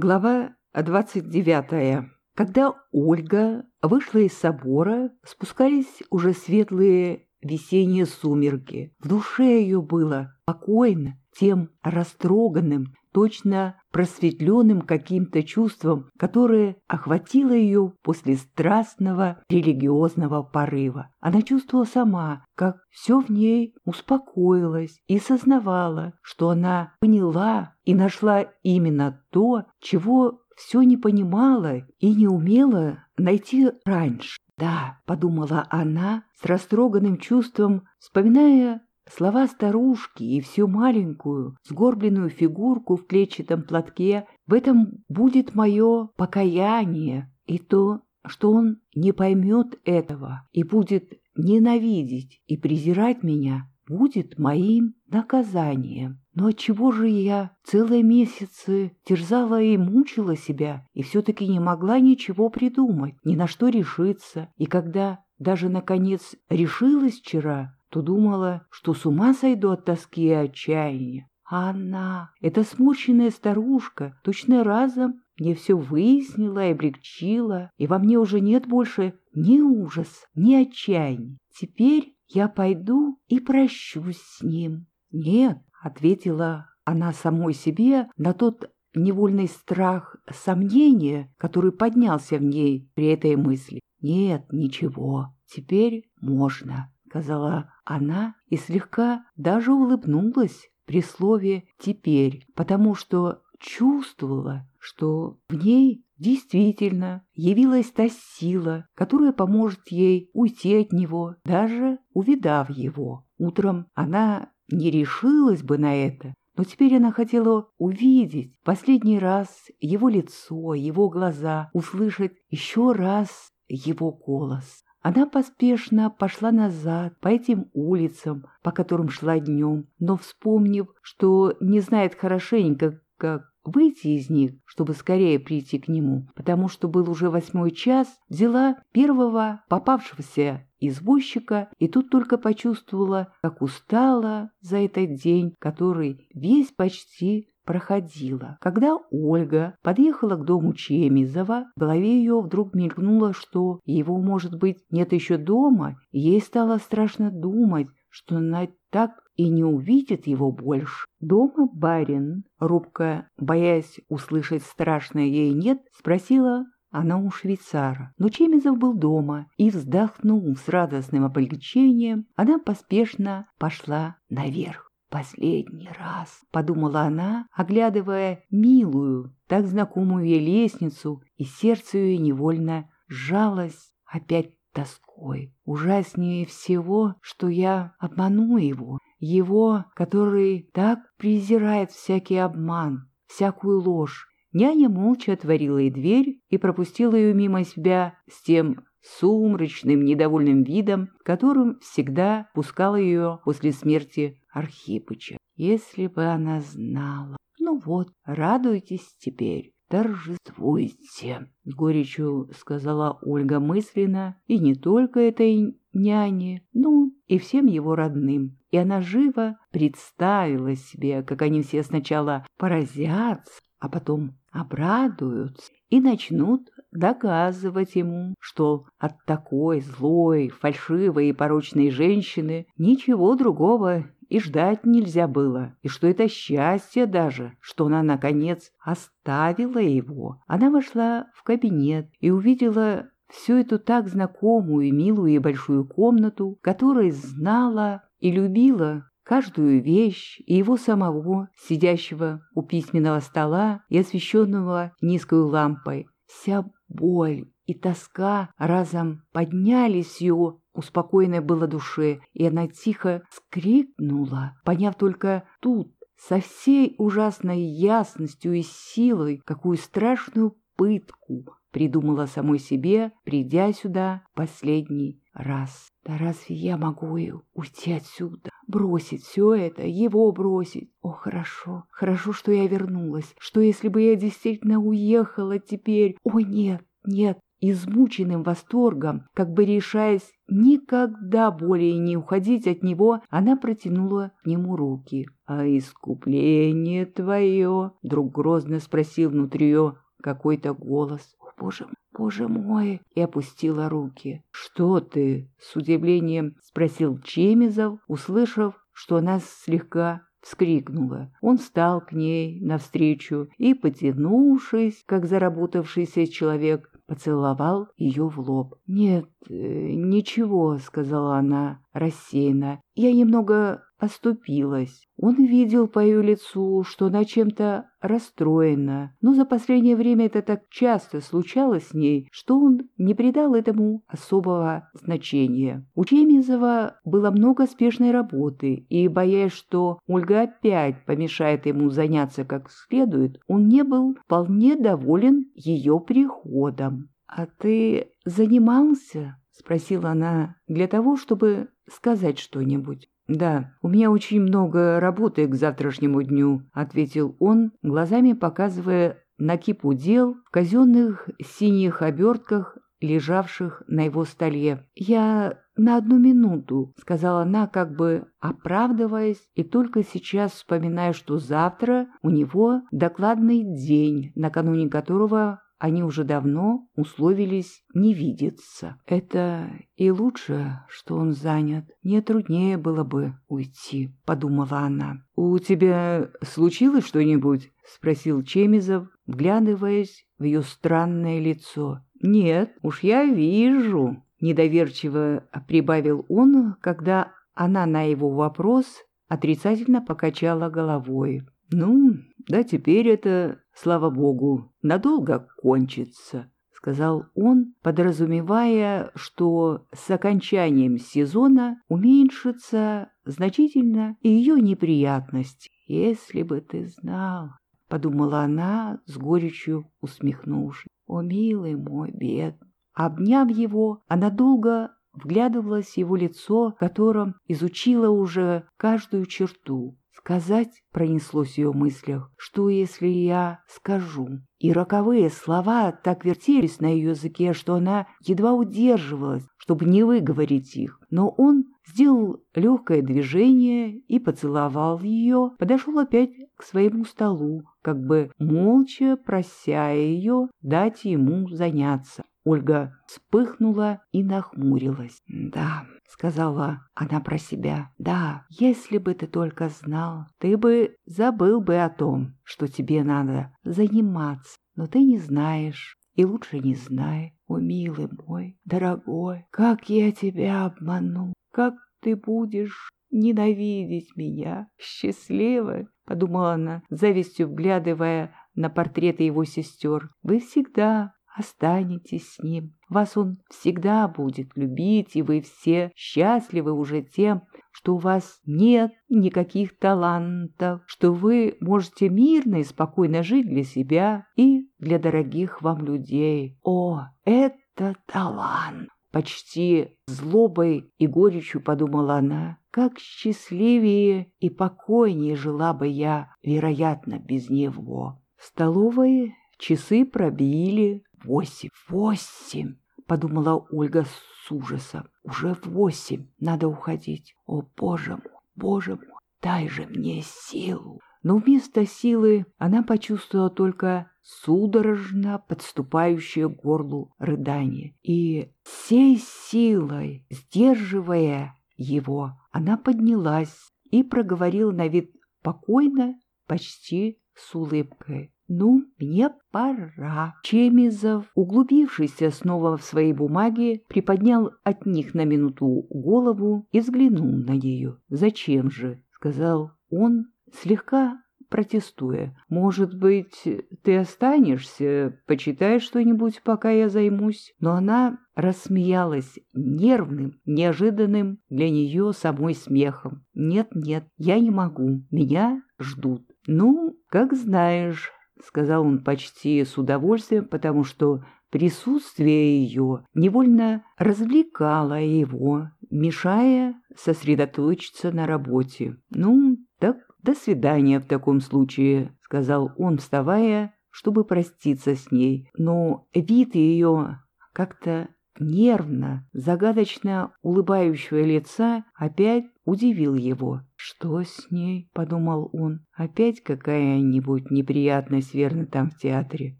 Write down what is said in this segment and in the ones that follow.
Глава 29. Когда Ольга вышла из собора, спускались уже светлые весенние сумерки. В душе ее было спокойно, тем растроганным, точно просветленным каким-то чувством, которое охватило ее после страстного религиозного порыва. Она чувствовала сама, как все в ней успокоилось и сознавала, что она поняла и нашла именно то, чего все не понимала и не умела найти раньше. «Да», — подумала она с растроганным чувством, вспоминая Слова старушки и всю маленькую, сгорбленную фигурку в клетчатом платке «В этом будет мое покаяние» и то, что он не поймет этого и будет ненавидеть и презирать меня, будет моим наказанием. Но отчего же я целые месяцы терзала и мучила себя, и все-таки не могла ничего придумать, ни на что решиться, и когда даже, наконец, решилась вчера, то думала, что с ума сойду от тоски и отчаяния. А она, эта сморщенная старушка, точно разом мне все выяснила и облегчила, и во мне уже нет больше ни ужас, ни отчаяния. Теперь я пойду и прощусь с ним. Нет, ответила она самой себе на тот невольный страх сомнения, который поднялся в ней при этой мысли. Нет, ничего, теперь можно сказала она и слегка даже улыбнулась при слове «теперь», потому что чувствовала, что в ней действительно явилась та сила, которая поможет ей уйти от него, даже увидав его. Утром она не решилась бы на это, но теперь она хотела увидеть последний раз его лицо, его глаза, услышать еще раз его голос. Она поспешно пошла назад по этим улицам, по которым шла днем, но, вспомнив, что не знает хорошенько, как выйти из них, чтобы скорее прийти к нему, потому что был уже восьмой час, взяла первого попавшегося извозчика и тут только почувствовала, как устала за этот день, который весь почти проходила. Когда Ольга подъехала к дому Чемизова, в голове ее вдруг мелькнуло, что его, может быть, нет еще дома, ей стало страшно думать, что она так и не увидит его больше. Дома барин, рубка, боясь услышать страшное ей «нет», спросила она у швейцара. Но Чемизов был дома и, вздохнув с радостным облегчением, она поспешно пошла наверх. «Последний раз», — подумала она, оглядывая милую, так знакомую ей лестницу, и сердце ее невольно сжалось опять тоской. Ужаснее всего, что я обману его, его, который так презирает всякий обман, всякую ложь. Няня молча отворила ей дверь и пропустила ее мимо себя с тем сумрачным, недовольным видом, которым всегда пускала ее после смерти Архипыча. Если бы она знала. Ну вот, радуйтесь теперь, торжествуйте, — горечью сказала Ольга мысленно, и не только этой няне, ну и всем его родным. И она живо представила себе, как они все сначала поразятся, а потом обрадуются и начнут доказывать ему, что от такой злой, фальшивой и порочной женщины ничего другого и ждать нельзя было, и что это счастье даже, что она, наконец, оставила его. Она вошла в кабинет и увидела всю эту так знакомую, милую и большую комнату, которой знала и любила каждую вещь и его самого, сидящего у письменного стола и освещенного низкой лампой. Вся боль и тоска разом поднялись ее успокоенной было душе, и она тихо скрикнула, поняв только тут, со всей ужасной ясностью и силой, какую страшную пытку придумала самой себе, придя сюда последний раз. Да разве я могу уйти отсюда, бросить все это, его бросить? О, хорошо, хорошо, что я вернулась, что если бы я действительно уехала теперь... О, нет, нет, измученным восторгом, как бы решаясь никогда более не уходить от него, она протянула к нему руки. «А искупление твое?» — вдруг грозно спросил внутри ее какой-то голос. «О, боже мой!» «Боже мой!» и опустила руки. «Что ты?» — с удивлением спросил Чемизов, услышав, что она слегка вскрикнула. Он встал к ней навстречу и, потянувшись, как заработавшийся человек, поцеловал ее в лоб. «Нет, э, ничего», — сказала она рассеянно. «Я немного оступилась. Он видел по ее лицу, что она чем-то расстроена, но за последнее время это так часто случалось с ней, что он не придал этому особого значения. У Чемизова было много спешной работы, и, боясь, что Ольга опять помешает ему заняться как следует, он не был вполне доволен ее приходом. «А ты занимался?» — спросила она для того, чтобы сказать что-нибудь. «Да, у меня очень много работы к завтрашнему дню», — ответил он, глазами показывая на кипу дел в казенных синих обертках, лежавших на его столе. «Я на одну минуту», — сказала она, как бы оправдываясь, и только сейчас вспоминая, что завтра у него докладный день, накануне которого они уже давно условились не видеться. Это и лучше, что он занят. Мне труднее было бы уйти, подумала она. «У тебя случилось что-нибудь?» — спросил Чемизов, вглядываясь в ее странное лицо. «Нет, уж я вижу», — недоверчиво прибавил он, когда она на его вопрос отрицательно покачала головой. «Ну, да теперь это, слава богу, надолго кончится», — сказал он, подразумевая, что с окончанием сезона уменьшится значительно ее неприятность. «Если бы ты знал», — подумала она, с горечью усмехнувшись, «о, милый мой бед». Обняв его, она долго вглядывалась в его лицо, в котором изучила уже каждую черту. Сказать пронеслось в ее мыслях, что если я скажу. И роковые слова так вертелись на ее языке, что она едва удерживалась, чтобы не выговорить их. Но он сделал легкое движение и поцеловал ее, подошел опять к своему столу, как бы молча прося ее дать ему заняться. Ольга вспыхнула и нахмурилась. «Да», — сказала она про себя, — «да, если бы ты только знал, ты бы забыл бы о том, что тебе надо заниматься, но ты не знаешь и лучше не знай. О, милый мой, дорогой, как я тебя обману, как ты будешь ненавидеть меня, счастливая, подумала она, завистью вглядывая на портреты его сестер. Вы всегда останетесь с ним. Вас он всегда будет любить, и вы все счастливы уже тем, что у вас нет никаких талантов, что вы можете мирно и спокойно жить для себя и для дорогих вам людей. О, это талант! Почти злобой и горечью подумала она, как счастливее и покойнее жила бы я, вероятно, без него. В столовой часы пробили Восемь, восемь, подумала Ольга с ужасом. Уже восемь, надо уходить. О, боже мой, боже мой, дай же мне силу. Но вместо силы она почувствовала только судорожно подступающее к горлу рыдание. И всей силой, сдерживая его, она поднялась и проговорила на вид покойно, почти с улыбкой. «Ну, мне пора». Чемизов, углубившийся снова в свои бумаги, приподнял от них на минуту голову и взглянул на нее. «Зачем же?» — сказал он, слегка протестуя. «Может быть, ты останешься, почитай что-нибудь, пока я займусь?» Но она рассмеялась нервным, неожиданным для нее самой смехом. «Нет-нет, я не могу, меня ждут». «Ну, как знаешь», — сказал он почти с удовольствием, потому что присутствие ее невольно развлекало его, мешая сосредоточиться на работе. «Ну, так до свидания в таком случае», — сказал он, вставая, чтобы проститься с ней. Но вид ее как-то нервно, загадочно улыбающего лица опять удивил его. «Что с ней?» — подумал он. «Опять какая-нибудь неприятность, верно, там в театре?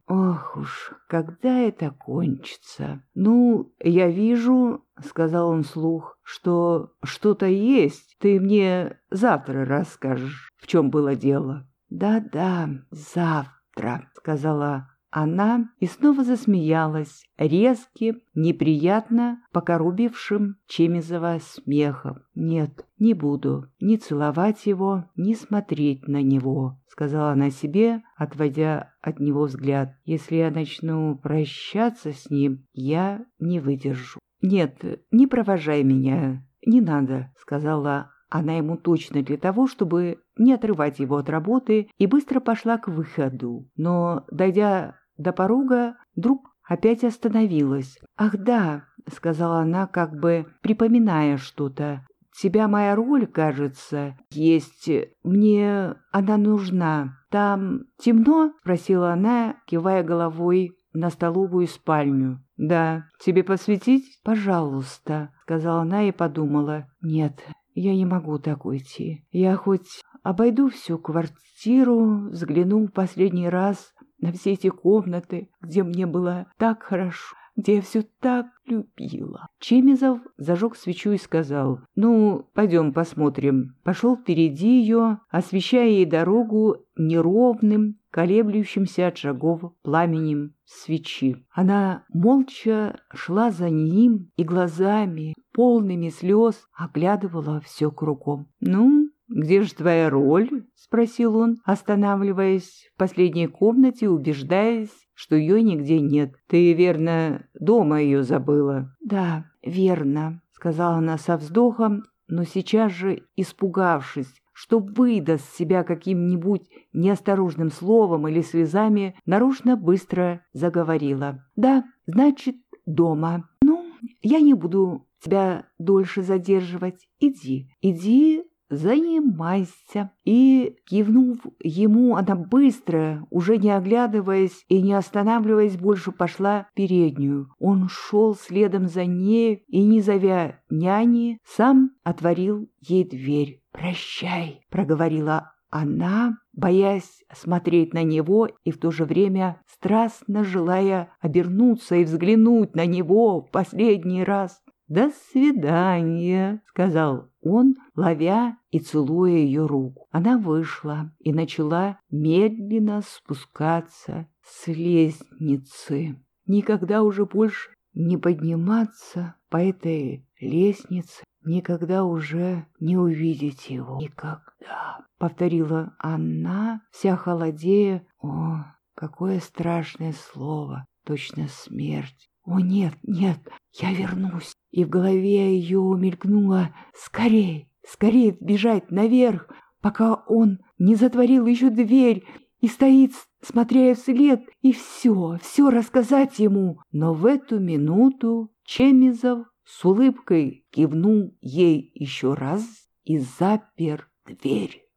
Ох уж, когда это кончится?» «Ну, я вижу, — сказал он вслух, — что что-то есть. Ты мне завтра расскажешь, в чем было дело». «Да-да, завтра», — сказала она и снова засмеялась резким, неприятно покорубившим Чемизова смехом. «Нет, не буду ни целовать его, ни смотреть на него», — сказала она себе, отводя от него взгляд. «Если я начну прощаться с ним, я не выдержу». «Нет, не провожай меня, не надо», — сказала она ему точно для того, чтобы не отрывать его от работы, и быстро пошла к выходу. Но, дойдя до порога, вдруг опять остановилась. «Ах да», — сказала она, как бы припоминая что-то, «тебя моя роль, кажется, есть. Мне она нужна. Там темно?» — спросила она, кивая головой на столовую спальню. «Да. Тебе посветить?» «Пожалуйста», — сказала она и подумала. «Нет, я не могу так уйти. Я хоть обойду всю квартиру, взгляну в последний раз на все эти комнаты, где мне было так хорошо, где я все так любила. Чемизов зажег свечу и сказал, «Ну, пойдем посмотрим». Пошел впереди ее, освещая ей дорогу неровным, колеблющимся от шагов пламенем свечи. Она молча шла за ним и глазами, полными слез, оглядывала все кругом. «Ну, где же твоя роль?» — спросил он, останавливаясь в последней комнате, убеждаясь, что ее нигде нет. «Ты, верно, дома ее забыла?» «Да, верно», — сказала она со вздохом, но сейчас же, испугавшись, что выдаст себя каким-нибудь неосторожным словом или слезами, нарочно быстро заговорила. «Да, значит, дома. Ну, я не буду тебя дольше задерживать. Иди, иди занимайся. И, кивнув ему, она быстро, уже не оглядываясь и не останавливаясь, больше пошла в переднюю. Он шел следом за ней и, не зовя няни, сам отворил ей дверь. «Прощай», — проговорила она, боясь смотреть на него и в то же время страстно желая обернуться и взглянуть на него в последний раз. «До свидания», — сказал он, ловя и целуя ее руку. Она вышла и начала медленно спускаться с лестницы. Никогда уже больше не подниматься по этой лестнице, никогда уже не увидеть его. Никогда, — повторила она, вся холодея. О, какое страшное слово, точно смерть. О, нет, нет, я вернусь и в голове ее мелькнуло «Скорей, скорей бежать наверх, пока он не затворил еще дверь и стоит, смотря вслед, и все, все рассказать ему». Но в эту минуту Чемизов с улыбкой кивнул ей еще раз и запер дверь.